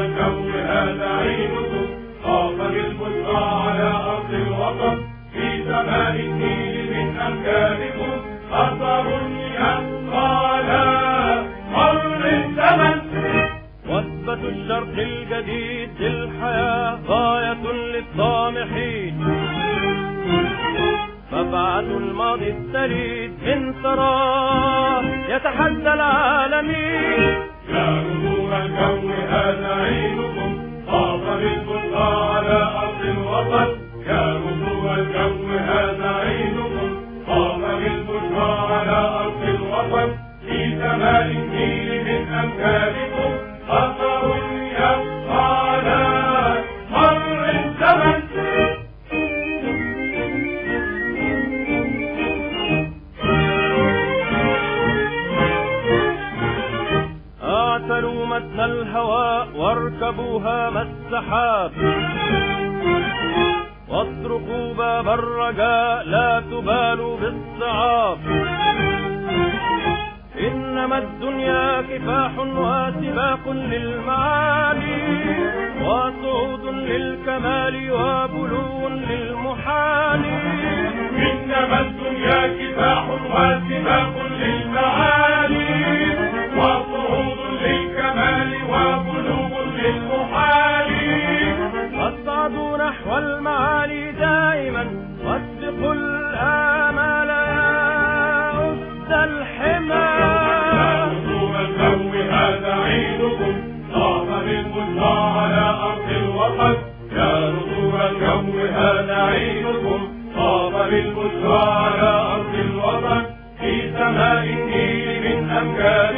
والكون هذا عينكم طاف بالبشرى على أرض الوطن في سماء النيل من أمكانكم أثر يبقى على مر الزمن. وثبة الشرق الجديد للحياة غاية للطامحين. مبعث الماضي السليد من ثراه يتحدى العالمين. الجو هذا عيدكم طاب بالبشرى على أرض الوطن في سماء النيل من أمجادكم أثر يبقى على مر الزمن. اعتلوا متن الهواء واركبوها ما السحاب باب الرجاء لا تبالوا بالصعاب إنما الدنيا كفاح وسباق للمعالي وصعود للكمال وبلو للمحال. إنما الدنيا بالبشرى وعلى أرض الوطن في سماء النيل من أمكان